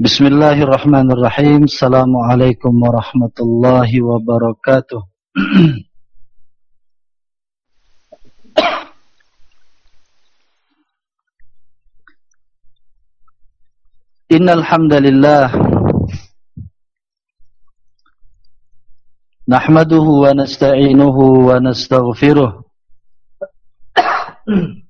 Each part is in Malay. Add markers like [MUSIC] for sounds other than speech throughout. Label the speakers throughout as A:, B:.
A: Bismillahirrahmanirrahim. Assalamualaikum warahmatullahi wabarakatuh. [CLEARS THROAT] Innal hamdalillah nahmaduhu wa nasta'inuhu wa nastaghfiruh [CLEARS THROAT]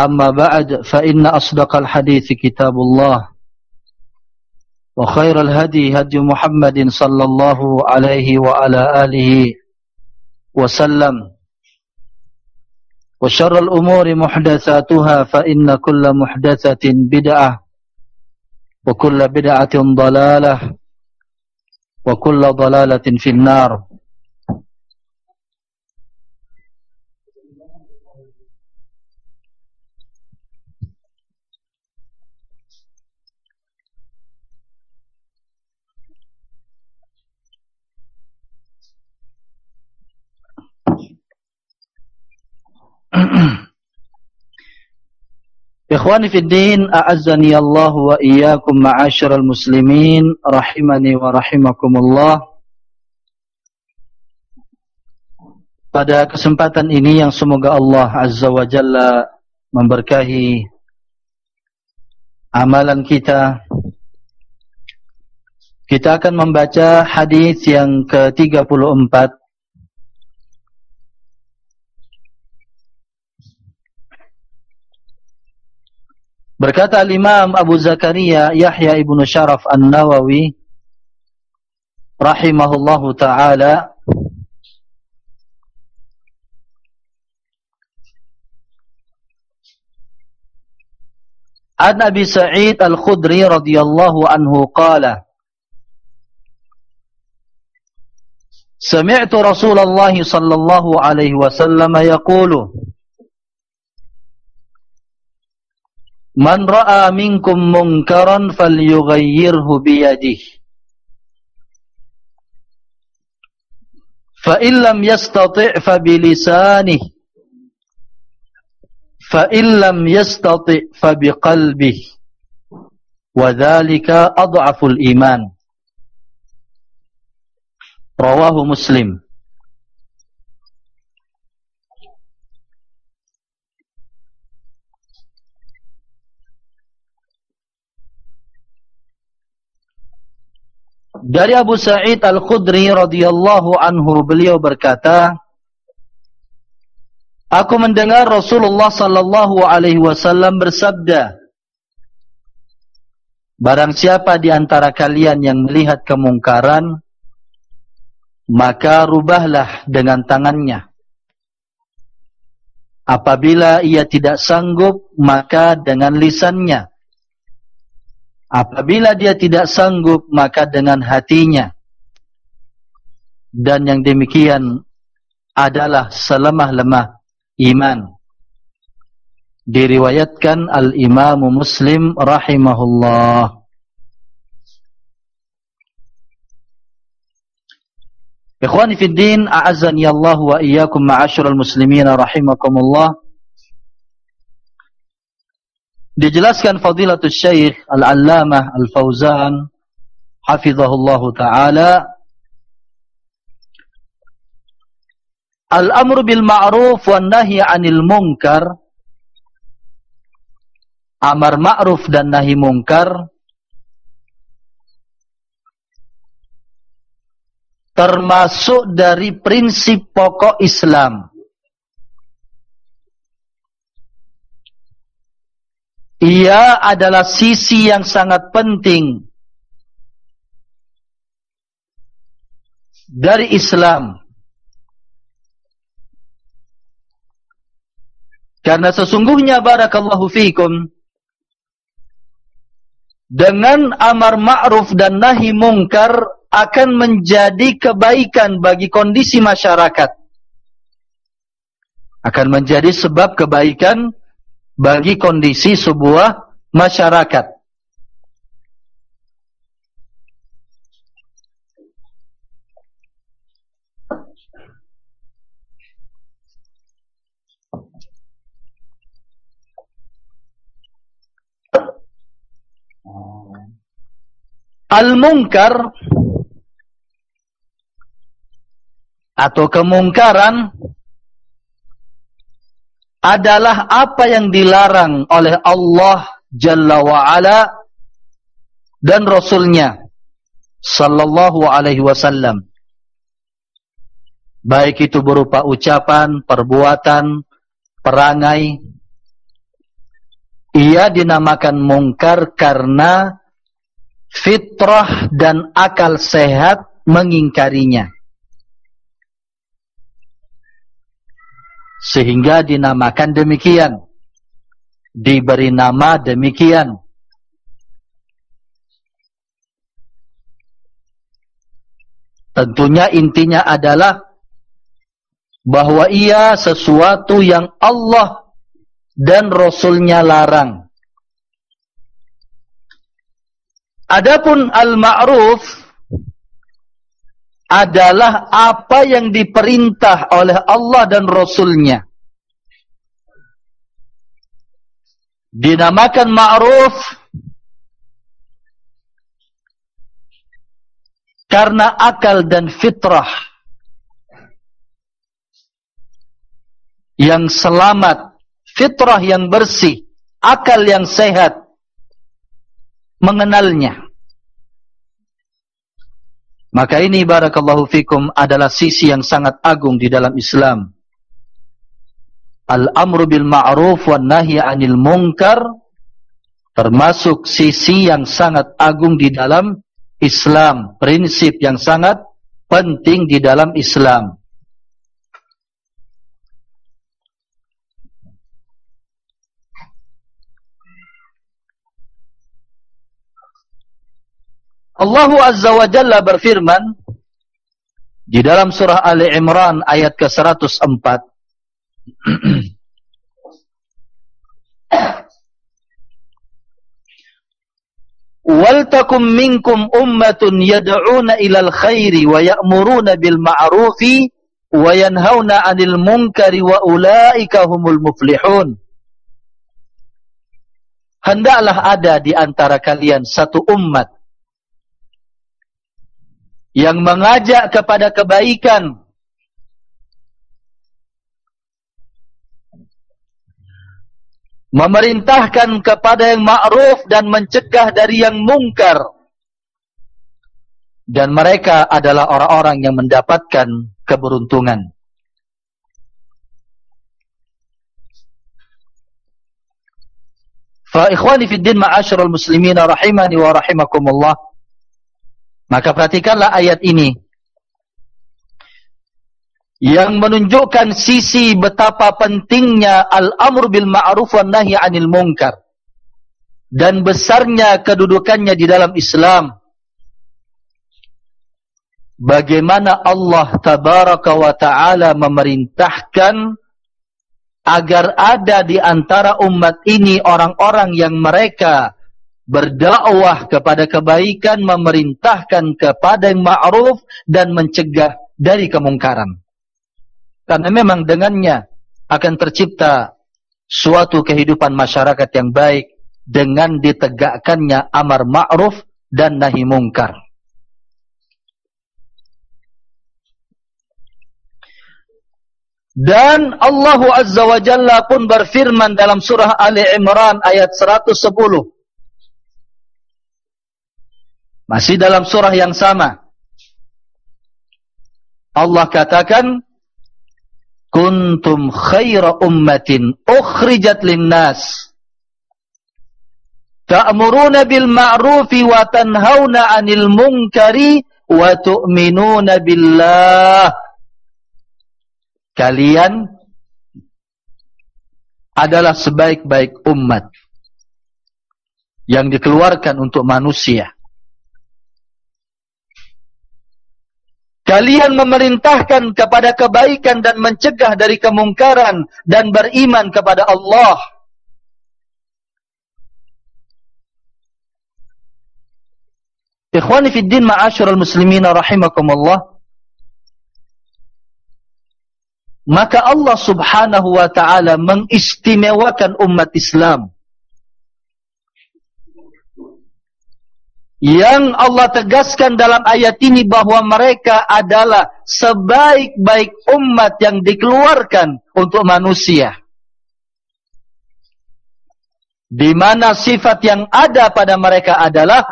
A: أما بعد فإن أصدق الحديث كتاب الله وخير الهدي هدي محمد صلى الله عليه وعلى آله وسلم وشر الأمور محدثاتها فإن كل محدثة بدعة وكل بدعة ضلالة وكل ضلالة في النار. [CLEARS THROAT] Ikhwani fi din, a'azzani Allah wa iyyakum ma'asyiral muslimin rahimani wa rahimakumullah. Pada kesempatan ini yang semoga Allah Azza wa Jalla memberkahi amalan kita. Kita akan membaca hadis yang ke-34 Berkata Imam Abu Zakaria Yahya ibnu Sharaf An-Nawawi rahimahullahu taala An Abi Sa'id Al-Khudri radhiyallahu anhu qala Sami'tu Rasulullah sallallahu alaihi wasallam yaqulu Man ra'a minkum munkaran falyughayyirhu biyadihi. Fa in lam yastati' fa bilisanihi. Fa in yastati' fa biqalbihi. Wa dhalika adhaful iman. Rawahu Muslim. Dari Abu Sa'id Al-Khudri radhiyallahu anhu beliau berkata Aku mendengar Rasulullah sallallahu alaihi wasallam bersabda Barang siapa di antara kalian yang melihat kemungkaran maka rubahlah dengan tangannya. Apabila ia tidak sanggup maka dengan lisannya Apabila dia tidak sanggup maka dengan hatinya. Dan yang demikian adalah selemah-lemah iman. diriwayatkan al-Imam Muslim rahimahullah Ikhwani fi din a'azzani Allah wa iyyakum ma'asyiral muslimin rahimakumullah Dijelaskan fadilatul syekh Al-Allamah Al-Fauzan hafizahullah taala Al-amru bil ma'ruf wan nahy 'anil munkar amar ma'ruf dan nahi mungkar termasuk dari prinsip pokok Islam. Ia adalah sisi yang sangat penting dari Islam. Karena sesungguhnya barakallahu fiikum dengan amar ma'ruf dan nahi mungkar akan menjadi kebaikan bagi kondisi masyarakat. Akan menjadi sebab kebaikan bagi kondisi sebuah masyarakat. Al-Munkar atau kemungkaran adalah apa yang dilarang oleh Allah Jalla wa'ala dan Rasulnya Sallallahu alaihi wasallam baik itu berupa ucapan, perbuatan, perangai ia dinamakan mungkar karena fitrah dan akal sehat mengingkarinya. Sehingga dinamakan demikian. Diberi nama demikian. Tentunya intinya adalah bahwa ia sesuatu yang Allah dan Rasulnya larang. Adapun al-ma'ruf adalah apa yang diperintah oleh Allah dan Rasulnya. Dinamakan ma'ruf karena akal dan fitrah yang selamat, fitrah yang bersih, akal yang sehat, mengenalnya. Maka ini barakallahu fikum adalah sisi yang sangat agung di dalam Islam. Al-amru bil ma'ruf wan nahy 'anil munkar termasuk sisi yang sangat agung di dalam Islam, prinsip yang sangat penting di dalam Islam. Allah Azza wa Jalla berfirman di dalam surah Ali Imran ayat ke-104 [CLEARS THROAT] Wal takum minkum ummatun yad'una ilal khairi wa ya'muruna bil ma'rufi wa yanhauna 'anil munkari wa ulaika humul muflihun. Hendaklah ada di antara kalian satu umat yang mengajak kepada kebaikan. Memerintahkan kepada yang ma'ruf dan mencegah dari yang mungkar. Dan mereka adalah orang-orang yang mendapatkan keberuntungan. Fa ikhwani fid din ma'asyiral muslimin rahimani wa rahimakumullah Maka perhatikanlah ayat ini. Yang menunjukkan sisi betapa pentingnya al-amr bil ma'ruf wa nahi 'anil munkar dan besarnya kedudukannya di dalam Islam. Bagaimana Allah tabaraka wa taala memerintahkan agar ada di antara umat ini orang-orang yang mereka berdakwah kepada kebaikan, memerintahkan kepada yang ma'ruf dan mencegah dari kemungkaran. Karena memang dengannya akan tercipta suatu kehidupan masyarakat yang baik dengan ditegakkannya amar ma'ruf dan nahi mungkar. Dan Allah Azza wa Jalla pun berfirman dalam surah Ali Imran ayat 110. Masih dalam surah yang sama. Allah katakan, Kuntum khaira ummatin ukhrijat linnas. Ta'muruna bil ma'rufi wa tanhauna 'anil munkari wa tu'minuna billah kalian adalah sebaik-baik umat yang dikeluarkan untuk manusia. Kalian memerintahkan kepada kebaikan dan mencegah dari kemungkaran dan beriman kepada Allah. Ikhwani fi din ma'asyiral muslimin rahimakumullah. maka Allah subhanahu wa ta'ala mengistimewakan umat Islam. Yang Allah tegaskan dalam ayat ini bahawa mereka adalah sebaik-baik umat yang dikeluarkan untuk manusia. Di mana sifat yang ada pada mereka adalah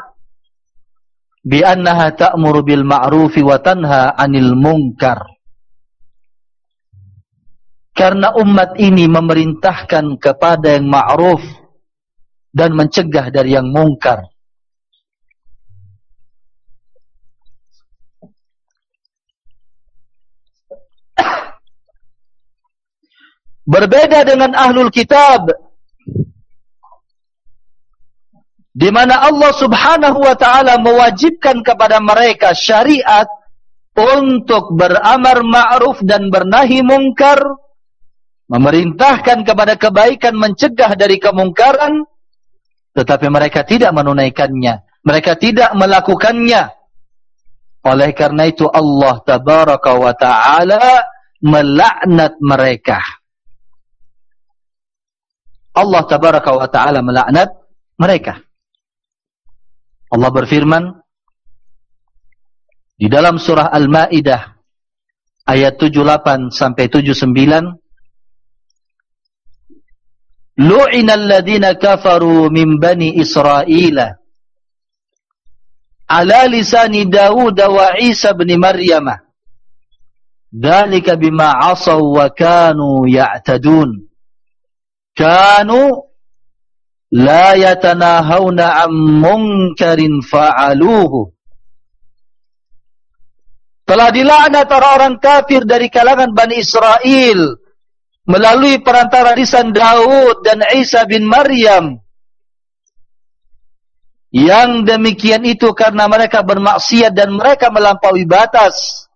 A: bi annaha ta'muru bil ma'rufi wa tanha 'anil munkar. Karena umat ini memerintahkan kepada yang ma'ruf dan mencegah dari yang mungkar. Berbeda dengan ahlul kitab. Di mana Allah subhanahu wa ta'ala mewajibkan kepada mereka syariat untuk beramar ma'ruf dan bernahi mungkar memerintahkan kepada kebaikan mencegah dari kemungkaran tetapi mereka tidak menunaikannya mereka tidak melakukannya oleh karena itu Allah tabaraka wa taala melaknat mereka Allah tabaraka wa ta'ala melaknat mereka. Allah berfirman di dalam surah Al-Ma'idah ayat 78 sampai 79 Lu'ina alladhina kafaru min bani Israila ala lisani Dawud wa Isa bin Maryam. dhalika bima asaw wa kanu ya'tadun kanu la yatanahawna am munkarin fa'aluhu. Telah dilaknat orang-orang kafir dari kalangan Bani Israel melalui perantara lisan Daud dan Isa bin Maryam. Yang demikian itu karena mereka bermaksiat dan mereka melampaui batas.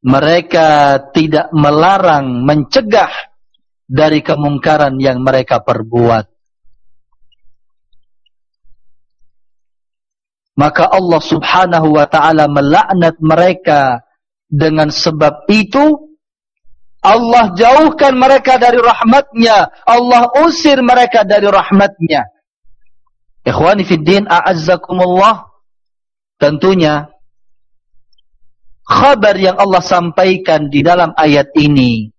A: Mereka tidak melarang mencegah dari kemungkaran yang mereka perbuat. Maka Allah subhanahu wa ta'ala melaknat mereka dengan sebab itu Allah jauhkan mereka dari rahmatnya. Allah usir mereka dari rahmatnya. Ikhwani fi din a'azzakumullah. Tentunya. Khabar yang Allah sampaikan di dalam ayat ini.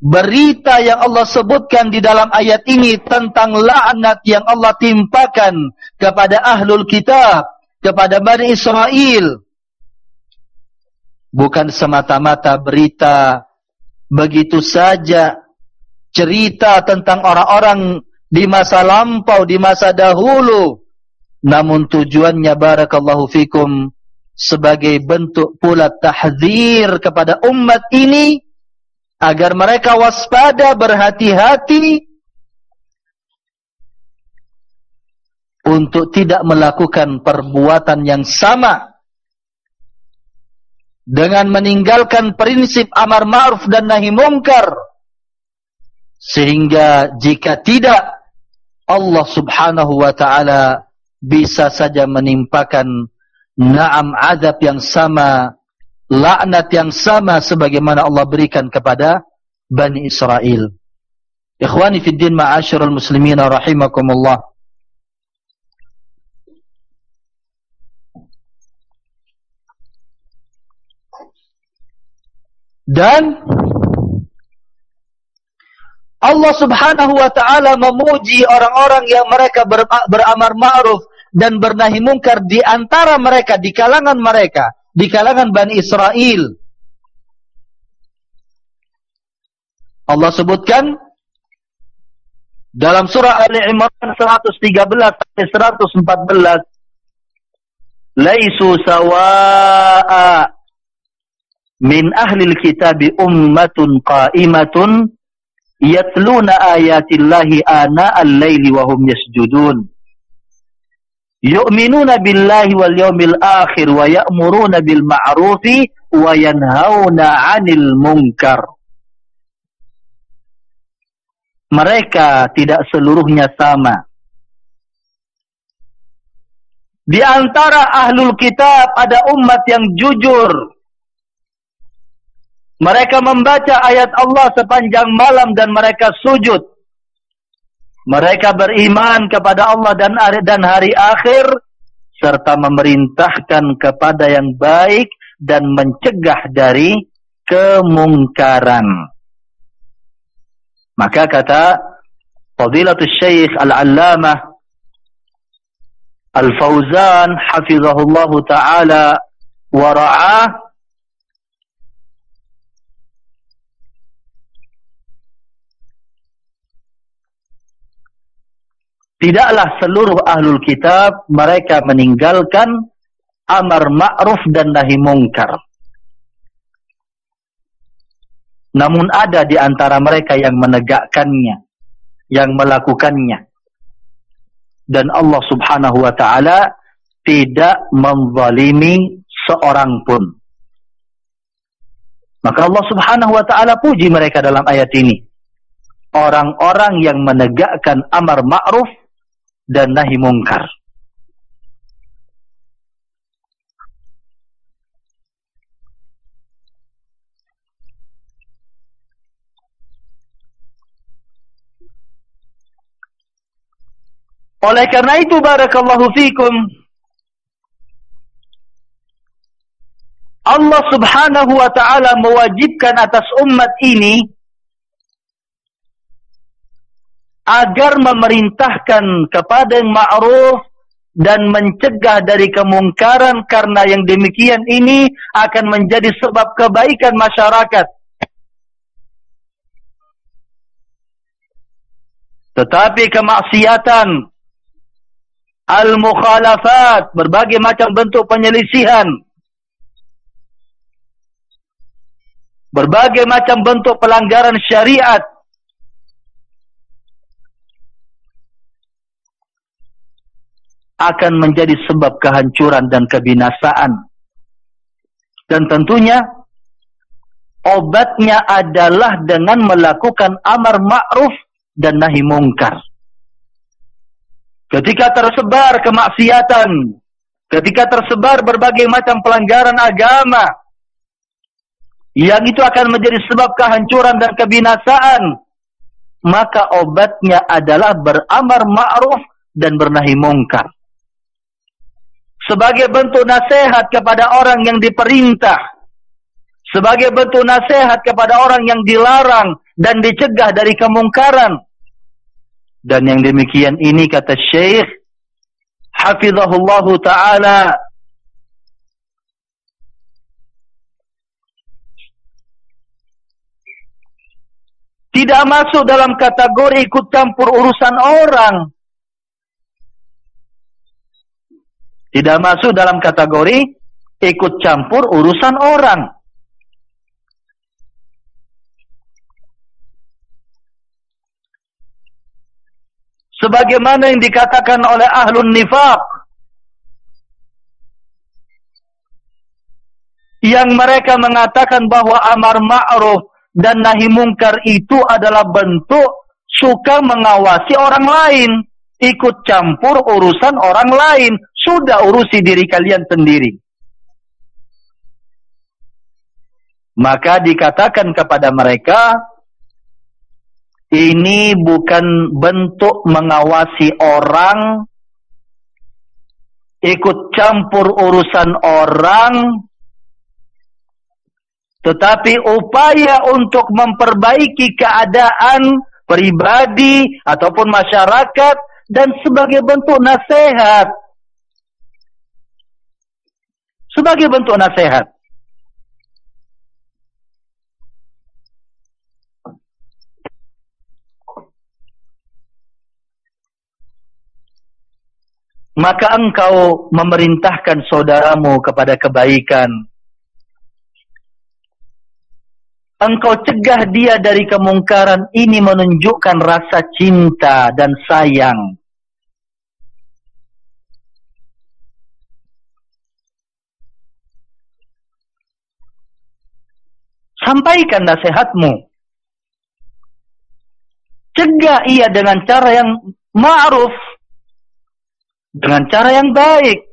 A: Berita yang Allah sebutkan di dalam ayat ini. Tentang la'nat yang Allah timpakan. Kepada ahlul kitab. Kepada Bani Israel. Bukan semata-mata berita begitu saja cerita tentang orang-orang di masa lampau, di masa dahulu. Namun tujuannya barakallahu fikum sebagai bentuk pula tahzir kepada umat ini agar mereka waspada berhati-hati untuk tidak melakukan perbuatan yang sama dengan meninggalkan prinsip amar ma'ruf dan nahi mungkar Sehingga jika tidak Allah subhanahu wa ta'ala bisa saja menimpakan na'am azab yang sama, laknat yang sama sebagaimana Allah berikan kepada Bani Israel. Ikhwani fi din ma'asyirul muslimina rahimakumullah. Dan Allah subhanahu wa ta'ala memuji orang-orang yang mereka ber beramar ma'ruf dan bernahi mungkar di antara mereka, di kalangan mereka, di kalangan Bani Israel. Allah sebutkan dalam surah Ali Imran 113 sampai 114 Laisu sawa'a min ahli al-kitabi ummatun qa'imatun yatluna ayatillahi ana al-laili wa hum yasjudun yu'minuna billahi wal yawmil akhir wa ya'muruna bil ma'rufi wa yanhauna 'anil munkar. Mereka tidak seluruhnya sama. Di antara ahlul kitab ada umat yang jujur. Mereka membaca ayat Allah sepanjang malam dan mereka sujud. Mereka beriman kepada Allah dan hari, dan hari akhir serta memerintahkan kepada yang baik dan mencegah dari kemungkaran. Maka kata Fadilatul Syekh Al-Allamah Al-Fauzan hafizahullah taala wa ra'ah Tidaklah seluruh ahlul kitab mereka meninggalkan amar ma'ruf dan nahi mungkar. Namun ada di antara mereka yang menegakkannya, yang melakukannya. Dan Allah subhanahu wa ta'ala tidak menzalimi seorang pun. Maka Allah subhanahu wa ta'ala puji mereka dalam ayat ini. Orang-orang yang menegakkan amar ma'ruf dan nahi mungkar. Oleh karena itu barakallahu fikum Allah Subhanahu wa taala mewajibkan atas umat ini agar memerintahkan kepada yang ma'ruf dan mencegah dari kemungkaran karena yang demikian ini akan menjadi sebab kebaikan masyarakat. Tetapi kemaksiatan, al-mukhalafat, berbagai macam bentuk penyelisihan, berbagai macam bentuk pelanggaran syariat, akan menjadi sebab kehancuran dan kebinasaan. Dan tentunya obatnya adalah dengan melakukan amar ma'ruf dan nahi mungkar. Ketika tersebar kemaksiatan, ketika tersebar berbagai macam pelanggaran agama, yang itu akan menjadi sebab kehancuran dan kebinasaan, maka obatnya adalah beramar ma'ruf dan bernahi mungkar sebagai bentuk nasihat kepada orang yang diperintah, sebagai bentuk nasihat kepada orang yang dilarang dan dicegah dari kemungkaran. Dan yang demikian ini kata Syekh Hafizahullah Ta'ala tidak masuk dalam kategori ikut campur urusan orang. Tidak masuk dalam kategori ikut campur urusan orang. Sebagaimana yang dikatakan oleh ahlun nifaq. Yang mereka mengatakan bahawa amar ma'ruf dan nahi mungkar itu adalah bentuk suka mengawasi orang lain. Ikut campur urusan orang lain. Sudah urusi diri kalian sendiri. Maka dikatakan kepada mereka, ini bukan bentuk mengawasi orang, ikut campur urusan orang, tetapi upaya untuk memperbaiki keadaan pribadi ataupun masyarakat dan sebagai bentuk nasihat. Sebagai bentuk nasihat. Maka engkau memerintahkan saudaramu kepada kebaikan engkau cegah dia dari kemungkaran ini menunjukkan rasa cinta dan sayang. Sampaikan nasihatmu. Cegah ia dengan cara yang ma'ruf. Dengan cara yang baik.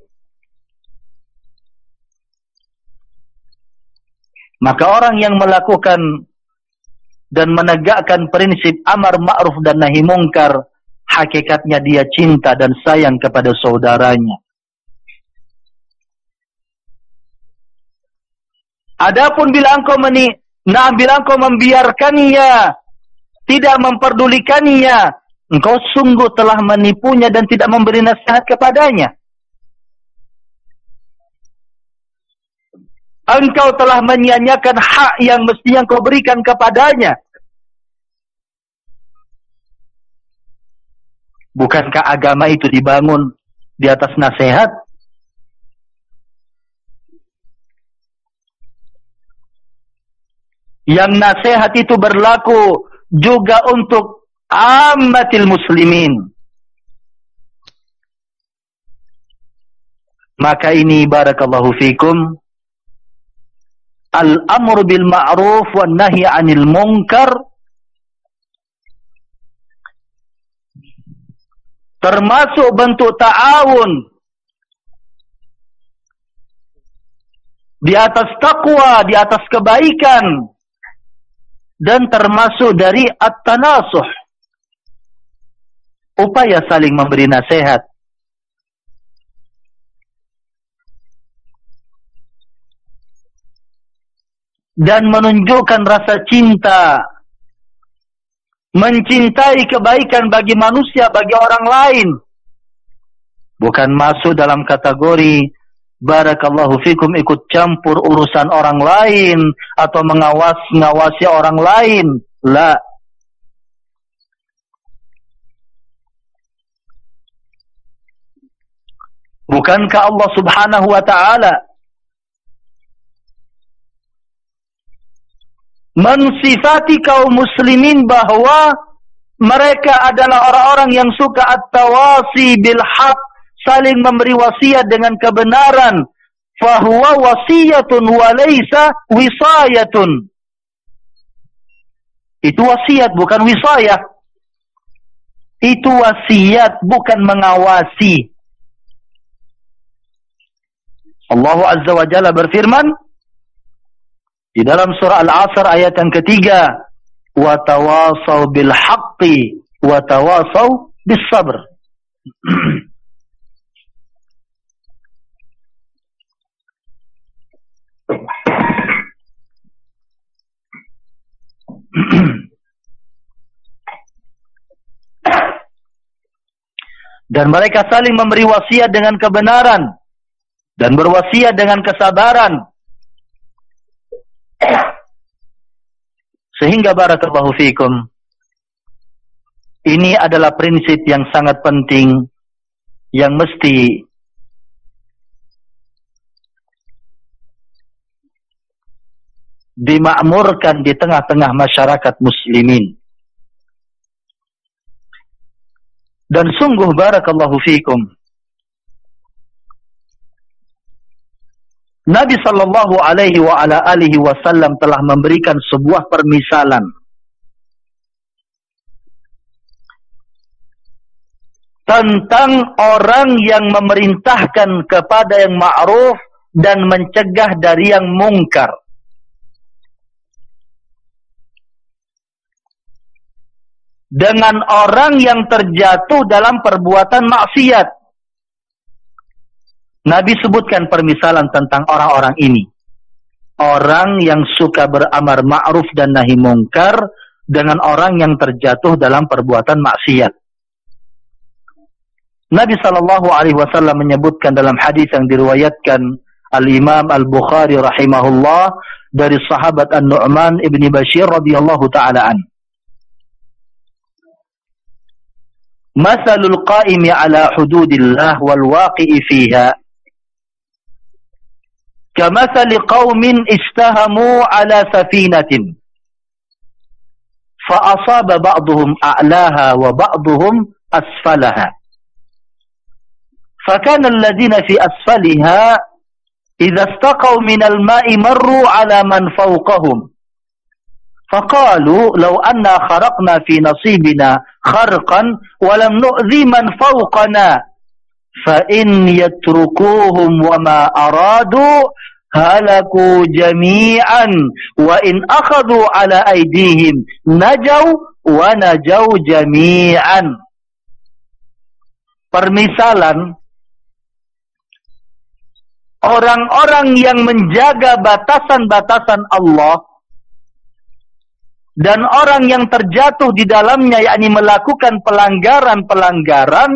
A: Maka orang yang melakukan dan menegakkan prinsip amar ma'ruf dan nahi mungkar, hakikatnya dia cinta dan sayang kepada saudaranya. Adapun bila engkau meni, nah bila engkau membiarkannya, tidak memperdulikannya, engkau sungguh telah menipunya dan tidak memberi nasihat kepadanya. engkau telah menyanyiakan hak yang mesti yang kau berikan kepadanya. Bukankah agama itu dibangun di atas nasihat? Yang nasihat itu berlaku juga untuk ammatil muslimin. Maka ini barakallahu fikum al-amru bil ma'ruf wan nahi 'anil munkar termasuk bentuk ta'awun di atas takwa, di atas kebaikan dan termasuk dari at-tanasuh. Upaya saling memberi nasihat. Dan menunjukkan rasa cinta. Mencintai kebaikan bagi manusia bagi orang lain. Bukan masuk dalam kategori barakallahu fikum ikut campur urusan orang lain atau mengawas ngawasi orang lain. La. Bukankah Allah Subhanahu wa taala mensifati kaum muslimin bahwa mereka adalah orang-orang yang suka at-tawasi bil haq saling memberi wasiat dengan kebenaran. Fahuwa wasiyatun wa laysa wisayatun. Itu wasiat bukan wisayah. Itu wasiat bukan mengawasi. Allah Azza wa Jalla berfirman di dalam surah Al-Asr ayat yang ketiga, wa tawasau bil haqqi wa tawasau bis sabr. [CLEARS THROAT] [CLEARS THROAT] Dan mereka saling memberi wasiat dengan kebenaran dan berwasiat dengan kesabaran. [CLEARS THROAT] Sehingga barakallahu fikum ini adalah prinsip yang sangat penting yang mesti dimakmurkan di tengah-tengah masyarakat muslimin. Dan sungguh barakallahu fikum Nabi sallallahu alaihi wa ala alihi wasallam telah memberikan sebuah permisalan tentang orang yang memerintahkan kepada yang ma'ruf dan mencegah dari yang mungkar. Dengan orang yang terjatuh dalam perbuatan maksiat. Nabi sebutkan permisalan tentang orang-orang ini. Orang yang suka beramar ma'ruf dan nahi mungkar dengan orang yang terjatuh dalam perbuatan maksiat. Nabi sallallahu alaihi wasallam menyebutkan dalam hadis yang diriwayatkan Al-Imam Al-Bukhari rahimahullah dari sahabat An-Nu'man Ibn Bashir radhiyallahu taala Masalul qa'imi ala hududillah wal waqi'i fiha كمثل قوم استهموا على سفينة فأصاب بعضهم أعلاها وبعضهم أسفلها. فكان الذين في أسفلها إذا استقوا من الماء مروا على من فوقهم. فقالوا لو أن خرقنا في نصيبنا خرقا ولم نؤذي من فوقنا فإن يتركوهم وما أرادوا هلكوا جميعا وإن أخذوا على أيديهم نجوا ونجوا جميعا Permisalan orang-orang yang menjaga batasan-batasan Allah dan orang yang terjatuh di dalamnya yakni melakukan pelanggaran-pelanggaran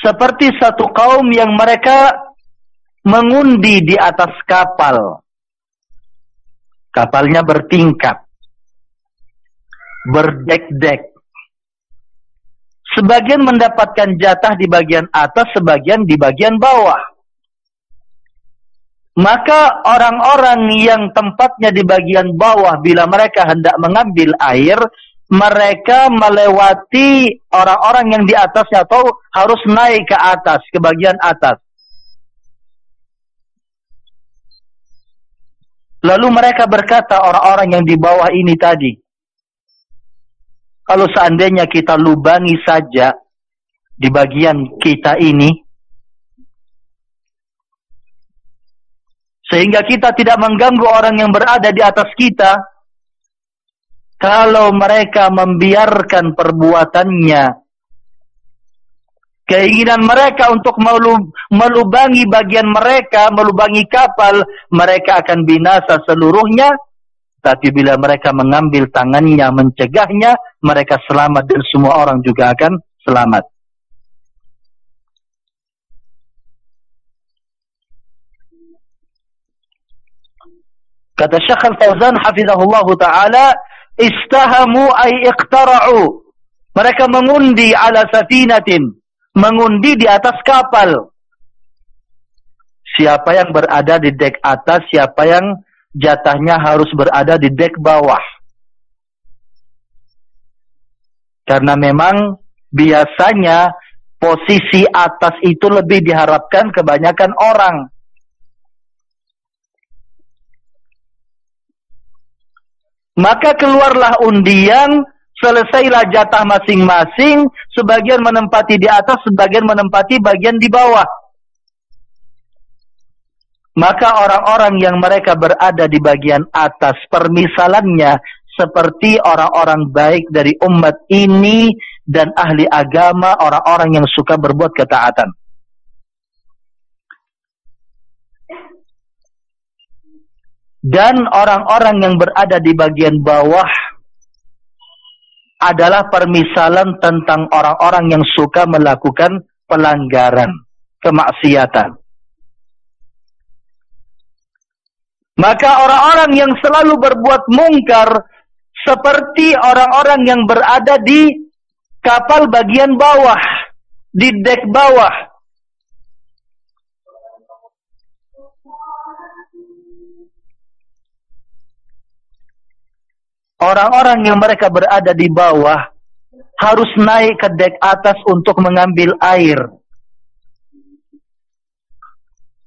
A: seperti satu kaum yang mereka mengundi di atas kapal. Kapalnya bertingkat. Berdek-dek. Sebagian mendapatkan jatah di bagian atas, sebagian di bagian bawah. Maka orang-orang yang tempatnya di bagian bawah bila mereka hendak mengambil air, mereka melewati orang-orang yang di atasnya atau harus naik ke atas, ke bagian atas. Lalu mereka berkata orang-orang yang di bawah ini tadi. Kalau seandainya kita lubangi saja di bagian kita ini. Sehingga kita tidak mengganggu orang yang berada di atas kita. Kalau mereka membiarkan perbuatannya keinginan mereka untuk melubangi bagian mereka, melubangi kapal, mereka akan binasa seluruhnya. Tapi bila mereka mengambil tangannya, mencegahnya, mereka selamat dan semua orang juga akan selamat. Kata Syekh Al-Fawzan hafizahullah taala, istahamu ay iqtara'u. Mereka mengundi ala safinatin mengundi di atas kapal. Siapa yang berada di dek atas, siapa yang jatahnya harus berada di dek bawah. Karena memang biasanya posisi atas itu lebih diharapkan kebanyakan orang. Maka keluarlah undian selesailah jatah masing-masing, sebagian menempati di atas, sebagian menempati bagian di bawah. Maka orang-orang yang mereka berada di bagian atas, permisalannya seperti orang-orang baik dari umat ini dan ahli agama, orang-orang yang suka berbuat ketaatan. Dan orang-orang yang berada di bagian bawah adalah permisalan tentang orang-orang yang suka melakukan pelanggaran, kemaksiatan. Maka orang-orang yang selalu berbuat mungkar seperti orang-orang yang berada di kapal bagian bawah, di dek bawah. Orang-orang yang mereka berada di bawah harus naik ke dek atas untuk mengambil air.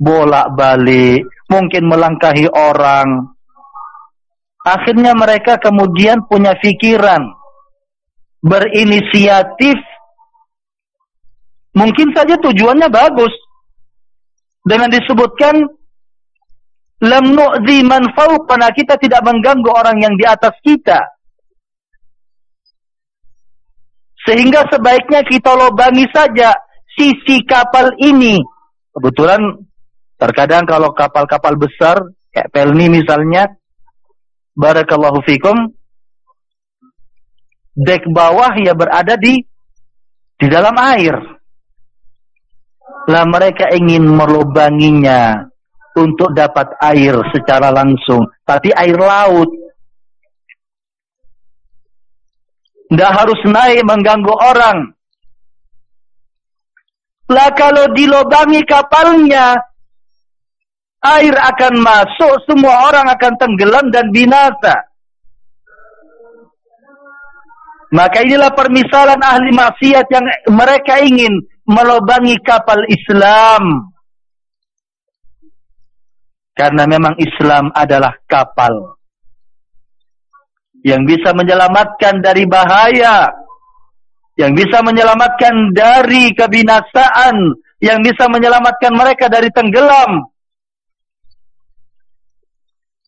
A: bolak-balik, mungkin melangkahi orang. Akhirnya mereka kemudian punya fikiran, berinisiatif, mungkin saja tujuannya bagus. Dengan disebutkan, lam nu'zi man fawqana, kita tidak mengganggu orang yang di atas kita. Sehingga sebaiknya kita lobangi saja sisi kapal ini. Kebetulan terkadang kalau kapal-kapal besar, kayak Pelni misalnya, Barakallahu fikum, dek bawah ya berada di di dalam air. Lah mereka ingin melubanginya untuk dapat air secara langsung, tapi air laut. Tidak harus naik mengganggu orang. Lah kalau dilobangi kapalnya, air akan masuk, semua orang akan tenggelam dan binasa. Maka inilah permisalan ahli maksiat yang mereka ingin melobangi kapal Islam. Karena memang Islam adalah kapal yang bisa menyelamatkan dari bahaya, yang bisa menyelamatkan dari kebinasaan, yang bisa menyelamatkan mereka dari tenggelam.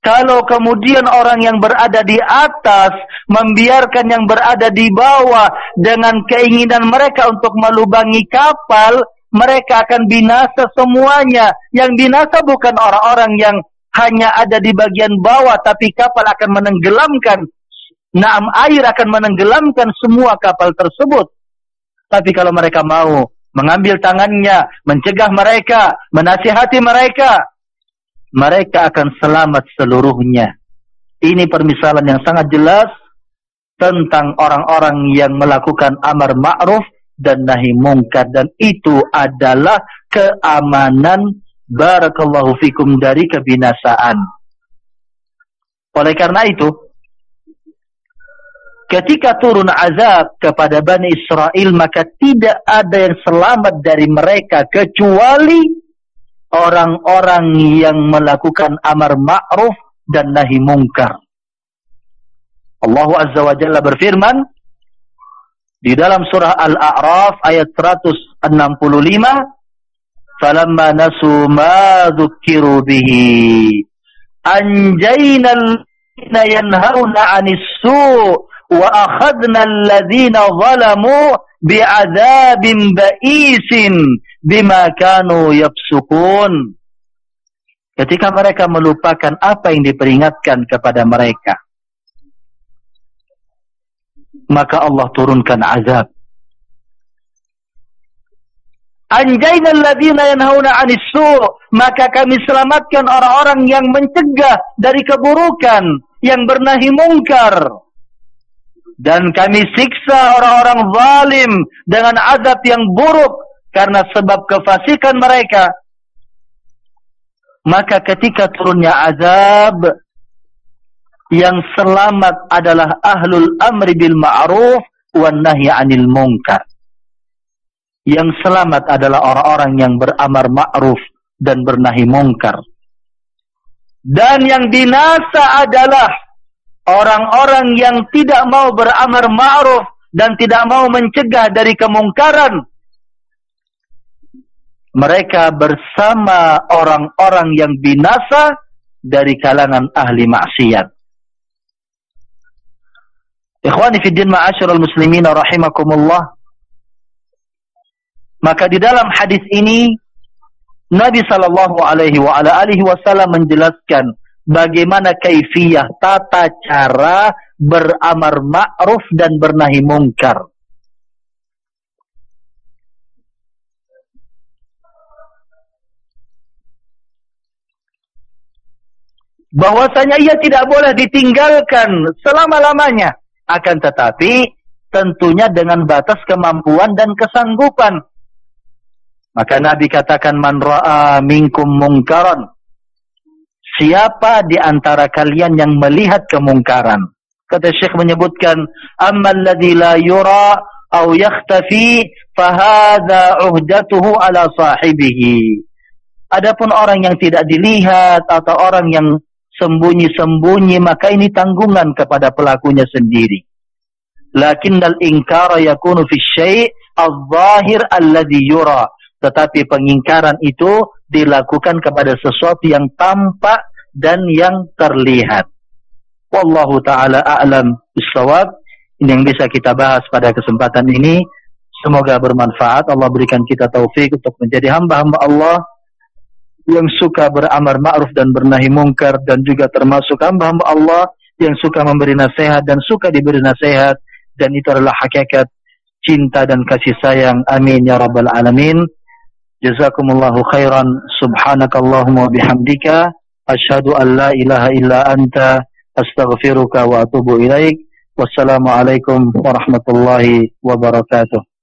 A: Kalau kemudian orang yang berada di atas membiarkan yang berada di bawah dengan keinginan mereka untuk melubangi kapal, mereka akan binasa semuanya. Yang binasa bukan orang-orang yang hanya ada di bagian bawah tapi kapal akan menenggelamkan Naam air akan menenggelamkan semua kapal tersebut. Tapi kalau mereka mau mengambil tangannya, mencegah mereka, menasihati mereka, mereka akan selamat seluruhnya. Ini permisalan yang sangat jelas tentang orang-orang yang melakukan amar ma'ruf dan nahi mungkar. Dan itu adalah keamanan barakallahu fikum dari kebinasaan. Oleh karena itu, ketika turun azab kepada Bani Israel maka tidak ada yang selamat dari mereka kecuali orang-orang yang melakukan amar ma'ruf dan nahi mungkar. Allah Azza wa Jalla berfirman di dalam surah Al-A'raf ayat 165 falamma nasu ma dzukiru bihi anjayna alladhina yanhauna 'anis su' wa akhadna alladhina zalamu bi'adzabin ba'isin bima kanu yafsukun. Ketika mereka melupakan apa yang diperingatkan kepada mereka maka Allah turunkan azab. Anjayna alladhina yanhauna 'anis su' maka kami selamatkan orang-orang yang mencegah dari keburukan yang bernahi mungkar. Dan kami siksa orang-orang zalim dengan azab yang buruk karena sebab kefasikan mereka. Maka ketika turunnya azab yang selamat adalah ahlul amri bil ma'ruf wan nahi 'anil munkar. Yang selamat adalah orang-orang yang beramar ma'ruf dan bernahi munkar. Dan yang binasa adalah orang-orang yang tidak mau beramar ma'ruf dan tidak mau mencegah dari kemungkaran. Mereka bersama orang-orang yang binasa dari kalangan ahli maksiat ikhwani fi din ma'asyiral muslimin rahimakumullah maka di dalam hadis ini Nabi sallallahu alaihi wa ala alihi wasallam menjelaskan bagaimana kaifiyah tata cara beramar ma'ruf dan bernahi mungkar. Bahwasanya ia tidak boleh ditinggalkan selama-lamanya. Akan tetapi tentunya dengan batas kemampuan dan kesanggupan. Maka Nabi katakan man ra'a minkum mungkaran. Siapa di antara kalian yang melihat kemungkaran? Kata syekh menyebutkan ammal ladzi la yura aw yakhtafi fa uhdatuhu ala sahibihi. Adapun orang yang tidak dilihat atau orang yang sembunyi-sembunyi maka ini tanggungan kepada pelakunya sendiri. Lakinnal inkara yakunu fi syai' al-zahir alladhi yura. Tetapi pengingkaran itu dilakukan kepada sesuatu yang tampak dan yang terlihat. Wallahu ta'ala a'lam bisawab. Ini yang bisa kita bahas pada kesempatan ini. Semoga bermanfaat. Allah berikan kita taufik untuk menjadi hamba-hamba Allah yang suka beramar ma'ruf dan bernahi mungkar dan juga termasuk hamba-hamba Allah yang suka memberi nasihat dan suka diberi nasihat dan itu adalah hakikat cinta dan kasih sayang. Amin ya rabbal alamin. Jazakumullahu khairan. Subhanakallahumma bihamdika. Ashhadu an la ilaha illa anta astaghfiruka wa atubu ilaik. Wassalamualaikum warahmatullahi wabarakatuh.